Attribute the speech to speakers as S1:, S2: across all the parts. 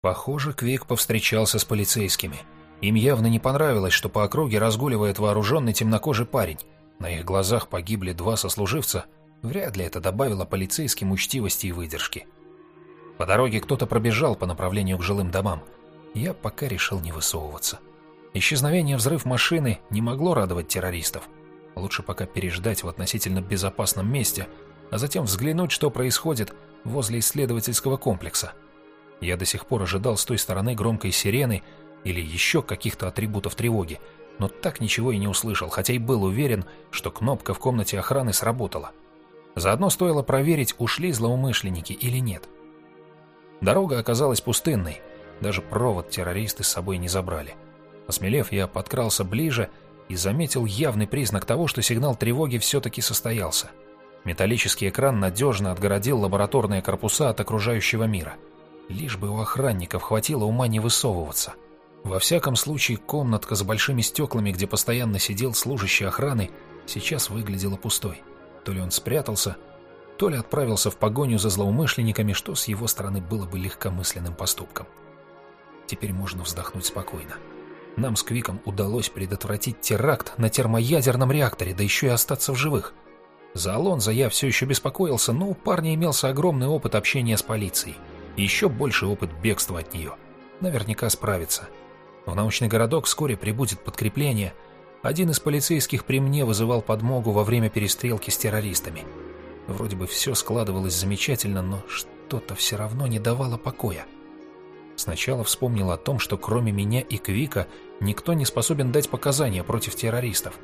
S1: Похоже, Квик повстречался с полицейскими. Им явно не понравилось, что по округе разгуливает вооруженный темнокожий парень. На их глазах погибли два сослуживца. Вряд ли это добавило полицейским учтивости и выдержки. По дороге кто-то пробежал по направлению к жилым домам. Я пока решил не высовываться. Исчезновение взрыв машины не могло радовать террористов. Лучше пока переждать в относительно безопасном месте, а затем взглянуть, что происходит возле исследовательского комплекса. Я до сих пор ожидал с той стороны громкой сирены или еще каких-то атрибутов тревоги, но так ничего и не услышал, хотя и был уверен, что кнопка в комнате охраны сработала. Заодно стоило проверить, ушли злоумышленники или нет. Дорога оказалась пустынной, даже провод террористы с собой не забрали. Осмелев, я подкрался ближе и заметил явный признак того, что сигнал тревоги все-таки состоялся. Металлический экран надежно отгородил лабораторные корпуса от окружающего мира — Лишь бы у охранников хватило ума не высовываться. Во всяком случае, комнатка с большими стеклами, где постоянно сидел служащий охраны, сейчас выглядела пустой. То ли он спрятался, то ли отправился в погоню за злоумышленниками, что с его стороны было бы легкомысленным поступком. Теперь можно вздохнуть спокойно. Нам с Квиком удалось предотвратить теракт на термоядерном реакторе, да еще и остаться в живых. За Алонзо я все еще беспокоился, но у парня имелся огромный опыт общения с полицией и еще больше опыт бегства от нее. Наверняка справится. В научный городок вскоре прибудет подкрепление. Один из полицейских при мне вызывал подмогу во время перестрелки с террористами. Вроде бы все складывалось замечательно, но что-то все равно не давало покоя. Сначала вспомнил о том, что кроме меня и Квика никто не способен дать показания против террористов.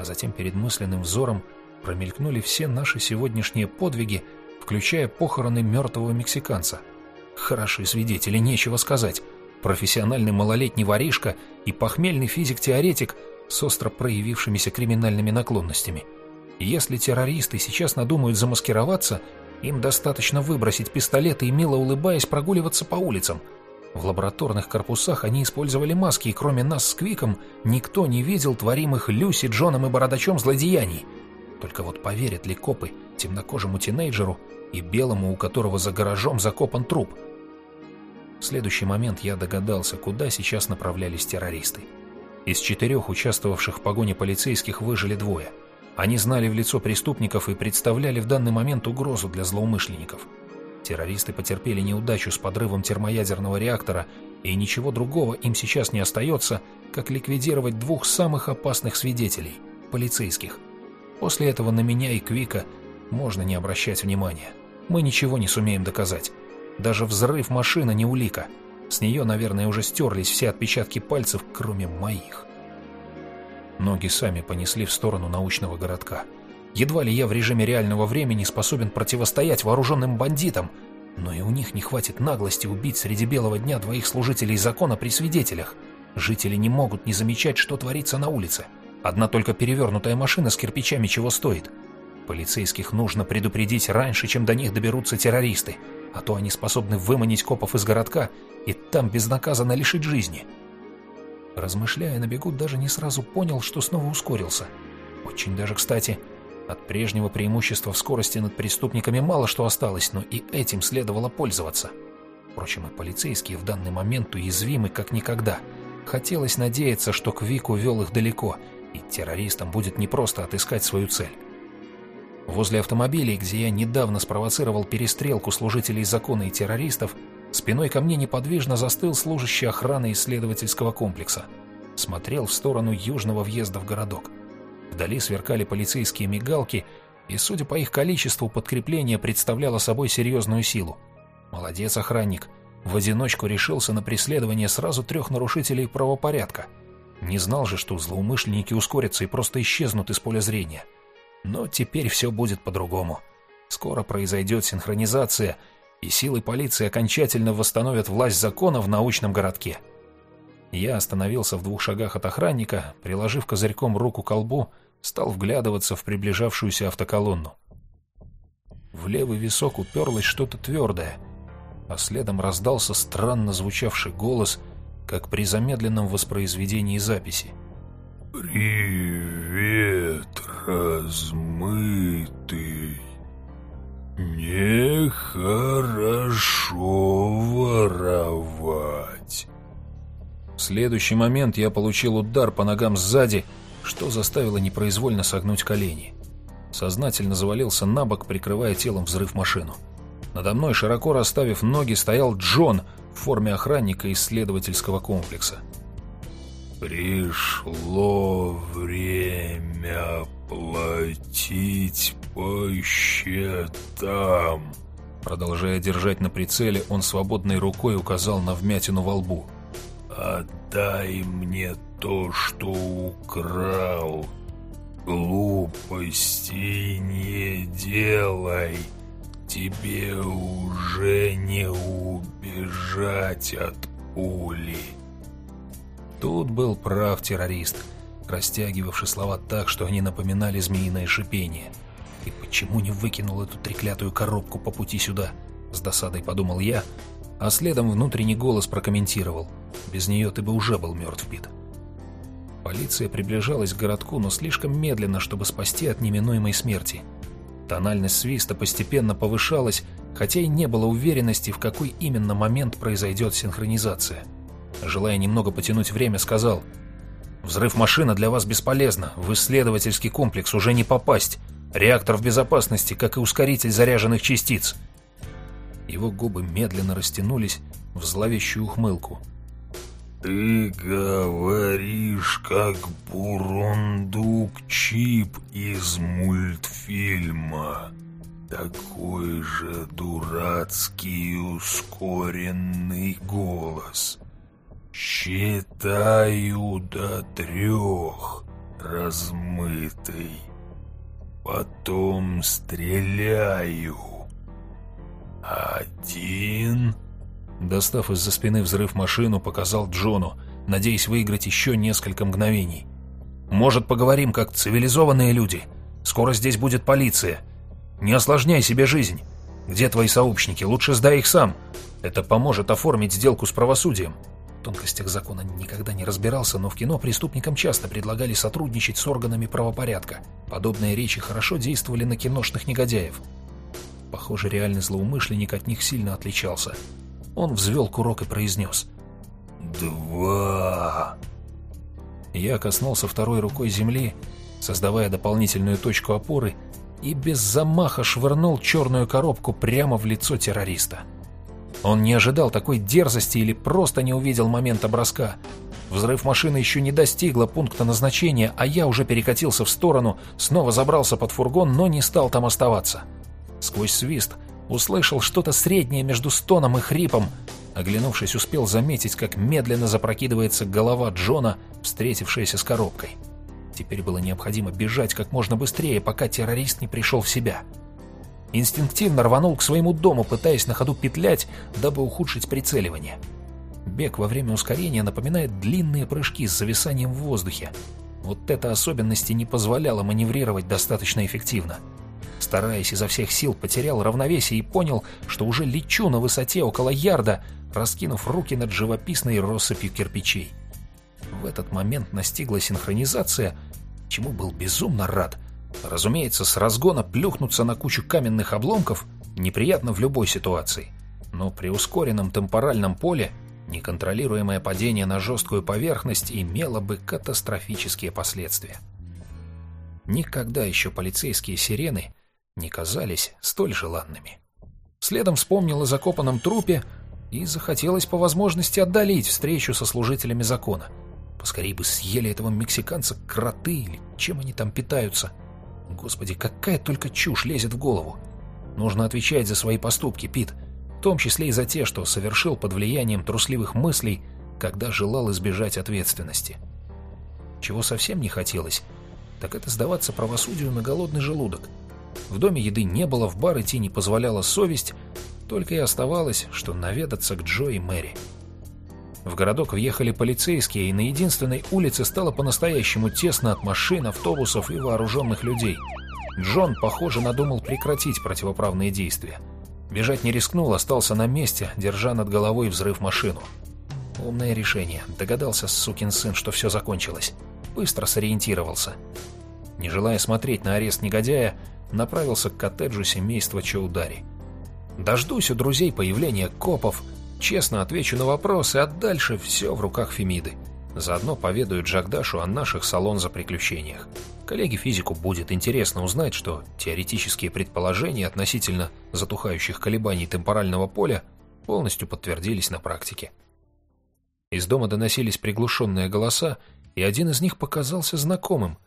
S1: А затем перед мысленным взором промелькнули все наши сегодняшние подвиги, включая похороны мертвого мексиканца — Хорошие свидетели, нечего сказать. Профессиональный малолетний воришка и похмельный физик-теоретик с остро проявившимися криминальными наклонностями. Если террористы сейчас надумают замаскироваться, им достаточно выбросить пистолеты и, мило улыбаясь, прогуливаться по улицам. В лабораторных корпусах они использовали маски, и кроме нас с Квиком никто не видел творимых Люси, Джоном и Бородачом злодеяний. Только вот поверят ли копы темнокожему тинейджеру и белому, у которого за гаражом закопан труп – в следующий момент я догадался, куда сейчас направлялись террористы. Из четырех участвовавших в погоне полицейских выжили двое. Они знали в лицо преступников и представляли в данный момент угрозу для злоумышленников. Террористы потерпели неудачу с подрывом термоядерного реактора, и ничего другого им сейчас не остается, как ликвидировать двух самых опасных свидетелей – полицейских. После этого на меня и Квика можно не обращать внимания. Мы ничего не сумеем доказать. Даже взрыв машины не улика. С нее, наверное, уже стерлись все отпечатки пальцев, кроме моих. Ноги сами понесли в сторону научного городка. Едва ли я в режиме реального времени способен противостоять вооруженным бандитам, но и у них не хватит наглости убить среди белого дня двоих служителей закона при свидетелях. Жители не могут не замечать, что творится на улице. Одна только перевернутая машина с кирпичами чего стоит. Полицейских нужно предупредить раньше, чем до них доберутся террористы а то они способны выманить копов из городка и там безнаказанно лишить жизни. Размышляя на бегу, даже не сразу понял, что снова ускорился. Очень даже кстати. От прежнего преимущества в скорости над преступниками мало что осталось, но и этим следовало пользоваться. Впрочем, и полицейские в данный момент уязвимы как никогда. Хотелось надеяться, что Квик увел их далеко, и террористам будет непросто отыскать свою цель. Возле автомобилей, где я недавно спровоцировал перестрелку служителей закона и террористов, спиной ко мне неподвижно застыл служащий охраны исследовательского комплекса. Смотрел в сторону южного въезда в городок. Вдали сверкали полицейские мигалки, и, судя по их количеству, подкрепление представляло собой серьезную силу. Молодец, охранник. В одиночку решился на преследование сразу трех нарушителей правопорядка. Не знал же, что злоумышленники ускорятся и просто исчезнут из поля зрения. Но теперь все будет по-другому. Скоро произойдет синхронизация, и силы полиции окончательно восстановят власть закона в научном городке. Я остановился в двух шагах от охранника, приложив козырьком руку к колбу, стал вглядываться в приближавшуюся автоколонну. В левый висок уперлось что-то твердое, а следом раздался странно звучавший голос, как при замедленном воспроизведении записи.
S2: «Привет, размытый. Нехорошо воровать.
S1: следующий момент я получил удар по ногам сзади, что заставило непроизвольно согнуть колени. Сознательно завалился на бок, прикрывая телом взрыв машину. Надо мной, широко расставив ноги, стоял Джон в форме охранника исследовательского комплекса.
S2: «Пришло время платить по счетам»,
S1: Продолжая держать на прицеле, он свободной рукой указал на вмятину во лбу.
S2: «Отдай мне то, что украл. Глупостей не делай. Тебе уже не убежать от пули».
S1: Тут был прав террорист, растягивавший слова так, что они напоминали змеиное шипение – и почему не выкинул эту треклятую коробку по пути сюда? С досадой подумал я, а следом внутренний голос прокомментировал. Без нее ты бы уже был мертв, Пит. Полиция приближалась к городку, но слишком медленно, чтобы спасти от неминуемой смерти. Тональность свиста постепенно повышалась, хотя и не было уверенности, в какой именно момент произойдет синхронизация. Желая немного потянуть время, сказал «Взрыв машины для вас бесполезно, в исследовательский комплекс уже не попасть. Реактор в безопасности, как и ускоритель заряженных частиц. Его губы медленно растянулись в зловещую ухмылку.
S2: «Ты говоришь, как бурундук-чип из мультфильма. Такой же дурацкий ускоренный голос. Считаю до трех, размытый». Потом стреляю. Один...
S1: Достав из-за спины взрыв машину, показал Джону, надеясь выиграть еще несколько мгновений. «Может, поговорим, как цивилизованные люди? Скоро здесь будет полиция. Не осложняй себе жизнь. Где твои сообщники? Лучше сдай их сам. Это поможет оформить сделку с правосудием тонкостях закона никогда не разбирался, но в кино преступникам часто предлагали сотрудничать с органами правопорядка. Подобные речи хорошо действовали на киношных негодяев. Похоже, реальный злоумышленник от них сильно отличался. Он взвел курок и произнес.
S2: «Два!»
S1: Я коснулся второй рукой земли, создавая дополнительную точку опоры, и без замаха швырнул черную коробку прямо в лицо террориста. Он не ожидал такой дерзости или просто не увидел момента броска. Взрыв машины еще не достигла пункта назначения, а я уже перекатился в сторону, снова забрался под фургон, но не стал там оставаться. Сквозь свист услышал что-то среднее между стоном и хрипом. Оглянувшись, успел заметить, как медленно запрокидывается голова Джона, встретившаяся с коробкой. Теперь было необходимо бежать как можно быстрее, пока террорист не пришел в себя. Инстинктивно рванул к своему дому, пытаясь на ходу петлять, дабы ухудшить прицеливание. Бег во время ускорения напоминает длинные прыжки с зависанием в воздухе. Вот эта особенность не позволяла маневрировать достаточно эффективно. Стараясь изо всех сил, потерял равновесие и понял, что уже лечу на высоте около ярда, раскинув руки над живописной россыпью кирпичей. В этот момент настигла синхронизация, чему был безумно рад — Разумеется, с разгона плюхнуться на кучу каменных обломков неприятно в любой ситуации, но при ускоренном темпоральном поле неконтролируемое падение на жесткую поверхность имело бы катастрофические последствия. Никогда еще полицейские сирены не казались столь желанными. Следом вспомнил о закопанном трупе и захотелось по возможности отдалить встречу со служителями закона. Поскорее бы съели этого мексиканца кроты или чем они там питаются – Господи, какая только чушь лезет в голову. Нужно отвечать за свои поступки, Пит, в том числе и за те, что совершил под влиянием трусливых мыслей, когда желал избежать ответственности. Чего совсем не хотелось, так это сдаваться правосудию на голодный желудок. В доме еды не было, в бар идти не позволяла совесть, только и оставалось, что наведаться к Джо и Мэри. В городок въехали полицейские, и на единственной улице стало по-настоящему тесно от машин, автобусов и вооруженных людей. Джон, похоже, надумал прекратить противоправные действия. Бежать не рискнул, остался на месте, держа над головой взрыв машину. Умное решение. Догадался сукин сын, что все закончилось. Быстро сориентировался. Не желая смотреть на арест негодяя, направился к коттеджу семейства Чоудари. Дождусь у друзей появления копов, Честно отвечу на вопросы, а дальше все в руках Фемиды. Заодно поведаю Джагдашу о наших салон за приключениях. Коллеге-физику будет интересно узнать, что теоретические предположения относительно затухающих колебаний темпорального поля полностью подтвердились на практике. Из дома доносились приглушенные голоса, и один из них показался знакомым.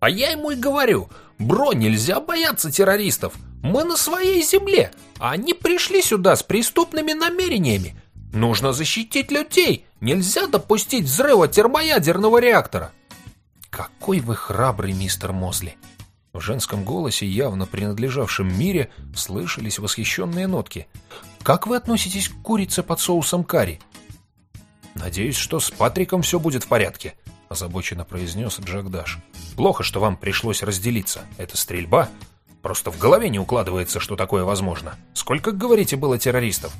S3: «А я ему и говорю, бро, нельзя бояться террористов. Мы на своей земле, а они пришли сюда с преступными намерениями. Нужно защитить людей, нельзя допустить взрыва термоядерного реактора».
S1: «Какой вы храбрый, мистер Мозли!» В женском голосе, явно принадлежавшем мире, слышались восхищенные нотки. «Как вы относитесь к курице под соусом карри?» «Надеюсь, что с Патриком все будет в порядке», — озабоченно произнес Даш. «Плохо, что вам пришлось разделиться. Это стрельба. Просто в голове не укладывается, что такое возможно. Сколько, говорите, было террористов?»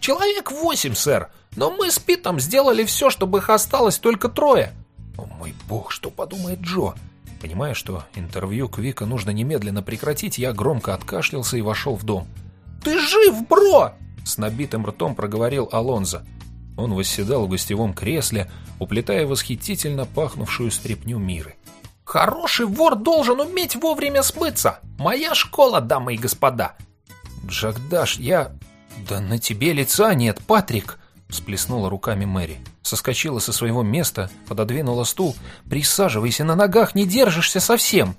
S3: «Человек восемь, сэр. Но мы с Питом сделали все, чтобы их осталось только трое».
S1: «О мой бог, что подумает Джо?» Понимая, что интервью Квика нужно немедленно прекратить, я громко откашлялся и вошел в дом.
S3: «Ты жив, бро!»
S1: С набитым ртом проговорил Алонзо. Он восседал в гостевом кресле, уплетая восхитительно пахнувшую стряпню миры.
S3: «Хороший вор должен уметь вовремя смыться! Моя школа, дамы и господа!»
S1: «Джагдаш, я...» «Да на тебе лица нет, Патрик!» Всплеснула руками Мэри. Соскочила со своего места, пододвинула стул. «Присаживайся, на ногах не держишься совсем!»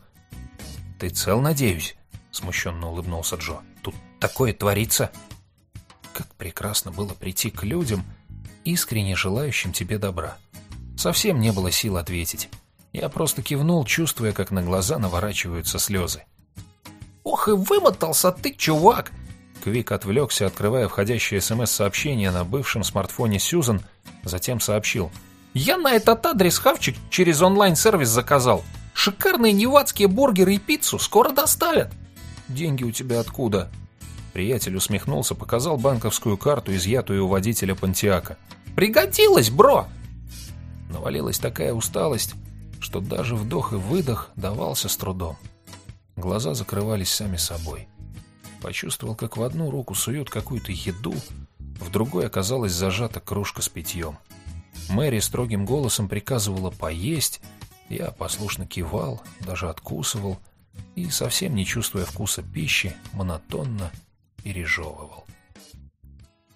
S1: «Ты цел, надеюсь?» Смущенно улыбнулся Джо. «Тут такое творится!» Как прекрасно было прийти к людям, искренне желающим тебе добра. Совсем не было сил ответить. Я просто кивнул, чувствуя, как на глаза наворачиваются слезы.
S3: «Ох и вымотался ты, чувак!»
S1: Квик отвлекся, открывая входящее СМС-сообщение на бывшем смартфоне Сьюзан, затем сообщил.
S3: «Я на этот адрес хавчик через онлайн-сервис заказал. Шикарные невадские бургеры и пиццу скоро доставят».
S1: «Деньги у тебя откуда?» Приятель усмехнулся, показал банковскую карту, изъятую у водителя Пантиака.
S3: «Пригодилось, бро!»
S1: Навалилась такая усталость, что даже вдох и выдох давался с трудом. Глаза закрывались сами собой. Почувствовал, как в одну руку суют какую-то еду, в другой оказалась зажата кружка с питьем. Мэри строгим голосом приказывала поесть, я послушно кивал, даже откусывал, и, совсем не чувствуя вкуса пищи, монотонно пережевывал.